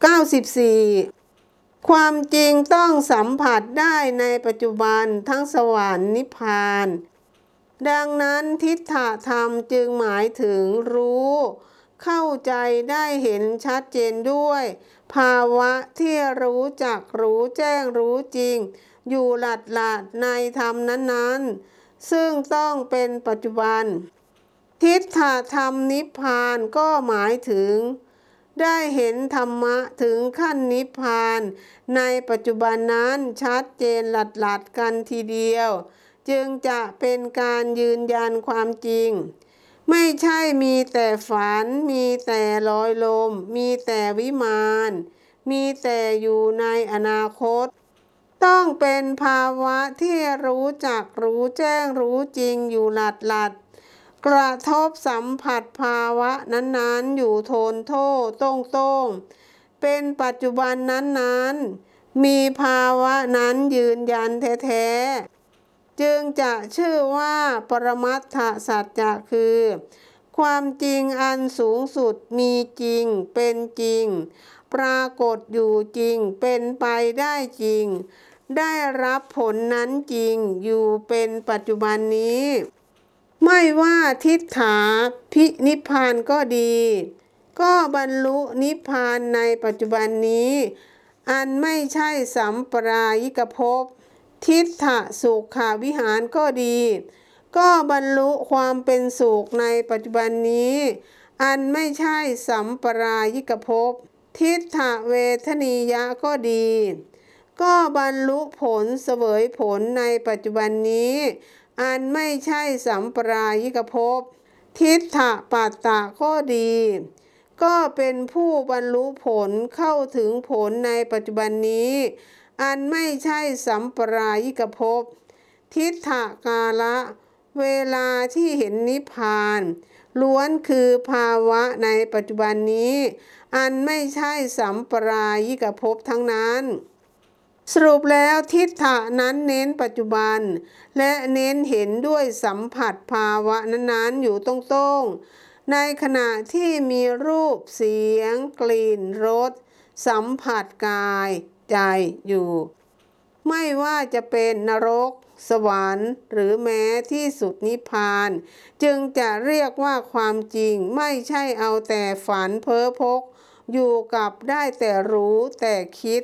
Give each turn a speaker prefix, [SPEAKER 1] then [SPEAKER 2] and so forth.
[SPEAKER 1] 94 ความจริงต้องสัมผัสได้ในปัจจุบันทั้งสวรรค์นิพพาน ดังนั้นทิฏฐธรรมจึงหมายถึงรู้ เข้าใจได้เห็นชัดเจนด้วย ภาวะที่รู้จักรู้แจ้งรู้จริง อยู่หลัดหลัดในธรรมนั้นๆ ซึ่งต้องเป็นปัจจุบัน ทิฏฐธรรมนิพพานก็หมายถึง ได้เห็นธรรมะถึงขั้นนิพพาน ในปัจจุบันนั้นชัดเจนหลัดหลัดกันทีเดียว จึงจะเป็นการยืนยันความจริง ไม่ใช่มีแต่ฝัน มีแต่ลอยลม มีแต่วิมานมีแต่อยู่ในอนาคต ต้องเป็นภาวะที่รู้จักรู้แจ้งรู้จริงอยู่หลัดหลัด กระทบสัมผัสภาวะนั้นๆ อยู่โทนโทษต้งต้งเป็นปัจจุบันนั้นๆ มีภาวะนั้นยืนยันแท้ๆ จึงจะชื่อว่าปรมัตถสัจจะคือ ความจริงอันสูงสุดมีจริงเป็นจริง ปรากฏอยู่จริงเป็นไปได้จริง ได้รับผลนั้นจริงอยู่เป็นปัจจุบันนี้ ไม่ว่าทิฏฐาพินิพพานก็ดี ก็บรรลุนิพพานในปัจจุบันนี้ อันไม่ใช่สัมปรายิกภพ ทิฏฐสุขาวิหารก็ดี ก็บรรลุความเป็นสุขในปัจจุบันนี้ อันไม่ใช่สัมปรายิกภพ ทิฏฐเวทนียะก็ดี ก็บรรลุผลเสวยผลในปัจจุบันนี้ อันไม่ใช่สัมปรายิกภพ ทิฏฐะปัตตะก็ดี ก็เป็นผู้บรรลุผลเข้าถึงผลในปัจจุบันนี้ อันไม่ใช่สัมปรายิกภพ ทิฏฐกาละเวลาที่เห็นนิพพาน ล้วนคือภาวะในปัจจุบันนี้ อันไม่ใช่สัมปรายิกภพทั้งนั้น สรุปแล้วทิฏฐะนั้นเน้นปัจจุบัน และเน้นเห็นด้วยสัมผัสภาวะนั้นๆอยู่ตรงๆ ในขณะที่มีรูปเสียง กลิ่นรสสัมผัสกายใจอยู่ ไม่ว่าจะเป็นนรก สวรรค์ หรือแม้ที่สุดนิพพาน จึงจะเรียกว่าความจริงไม่ใช่เอาแต่ฝันเพ้อพก อยู่กับได้แต่รู้แต่คิด